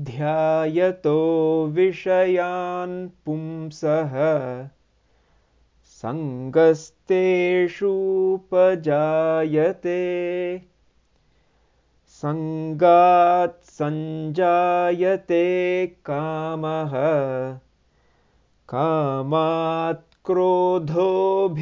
ध्यायतो विषयान् पुंसः। सङ्गस्तेषूपजायते। सङ्गात् सञ्जायते कामः। कामात् क्रोधोऽभिजायते।